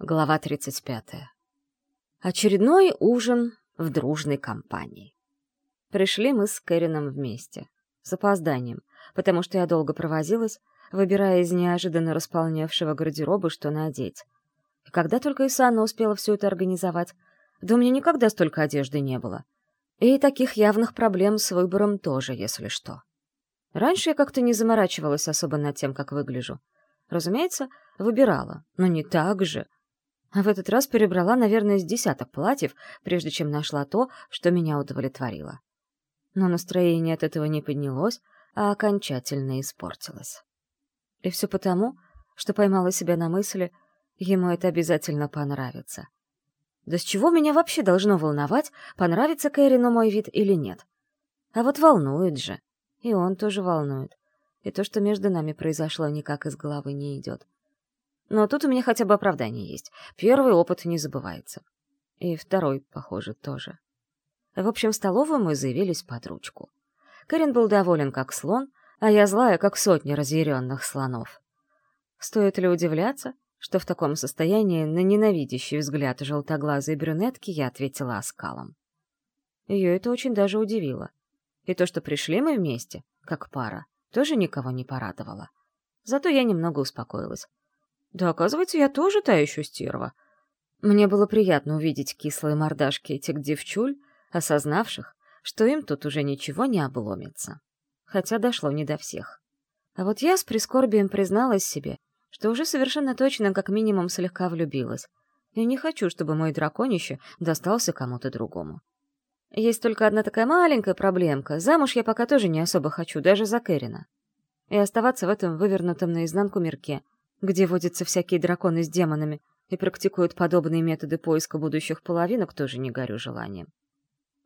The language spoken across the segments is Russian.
Глава 35. Очередной ужин в дружной компании. Пришли мы с Кэрином вместе, с опозданием, потому что я долго провозилась, выбирая из неожиданно располневшего гардероба, что надеть. И когда только Исана успела все это организовать, да у меня никогда столько одежды не было. И таких явных проблем с выбором тоже, если что. Раньше я как-то не заморачивалась особо над тем, как выгляжу. Разумеется, выбирала, но не так же — а в этот раз перебрала, наверное, с десяток платьев, прежде чем нашла то, что меня удовлетворило. Но настроение от этого не поднялось, а окончательно испортилось. И все потому, что поймала себя на мысли, ему это обязательно понравится. Да с чего меня вообще должно волновать, понравится Кэрину мой вид или нет? А вот волнует же. И он тоже волнует. И то, что между нами произошло, никак из головы не идет. Но тут у меня хотя бы оправдание есть. Первый опыт не забывается. И второй, похоже, тоже. В общем, в столовую мы заявились под ручку. Кэрин был доволен, как слон, а я злая, как сотни разъяренных слонов. Стоит ли удивляться, что в таком состоянии на ненавидящий взгляд желтоглазой брюнетки я ответила оскалом? Ее это очень даже удивило. И то, что пришли мы вместе, как пара, тоже никого не порадовало. Зато я немного успокоилась. Да, оказывается, я тоже та еще стерва. Мне было приятно увидеть кислые мордашки этих девчуль, осознавших, что им тут уже ничего не обломится. Хотя дошло не до всех. А вот я с прискорбием призналась себе, что уже совершенно точно как минимум слегка влюбилась, и не хочу, чтобы мой драконище достался кому-то другому. Есть только одна такая маленькая проблемка. Замуж я пока тоже не особо хочу, даже за Кэрина. И оставаться в этом вывернутом наизнанку мирке — где водятся всякие драконы с демонами и практикуют подобные методы поиска будущих половинок, тоже не горю желанием.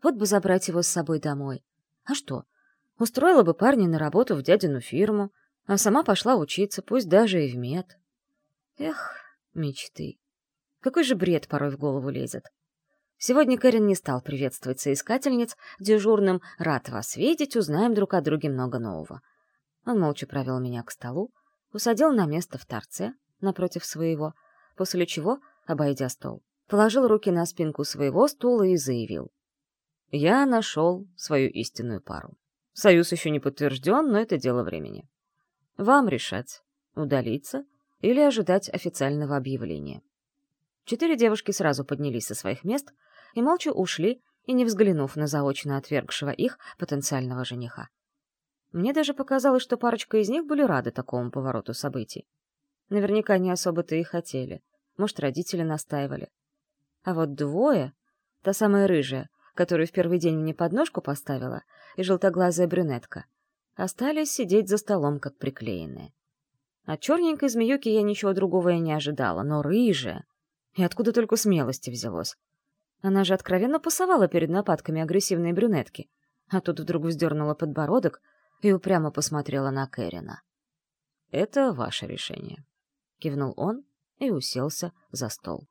Вот бы забрать его с собой домой. А что? Устроила бы парня на работу в дядину фирму, а сама пошла учиться, пусть даже и в мед. Эх, мечты. Какой же бред порой в голову лезет. Сегодня Кэрин не стал приветствовать соискательниц дежурным «Рад вас видеть, узнаем друг о друге много нового». Он молча провел меня к столу, усадил на место в торце, напротив своего, после чего, обойдя стол, положил руки на спинку своего стула и заявил. «Я нашел свою истинную пару. Союз еще не подтвержден, но это дело времени. Вам решать, удалиться или ожидать официального объявления». Четыре девушки сразу поднялись со своих мест и молча ушли, и не взглянув на заочно отвергшего их потенциального жениха. Мне даже показалось, что парочка из них были рады такому повороту событий. Наверняка не особо-то и хотели. Может, родители настаивали. А вот двое, та самая рыжая, которую в первый день мне подножку поставила, и желтоглазая брюнетка, остались сидеть за столом, как приклеенные. От черненькой змеюки я ничего другого и не ожидала, но рыжая... И откуда только смелости взялось? Она же откровенно пасовала перед нападками агрессивной брюнетки, а тут вдруг вздернула подбородок и упрямо посмотрела на Кэрина. «Это ваше решение», — кивнул он и уселся за стол.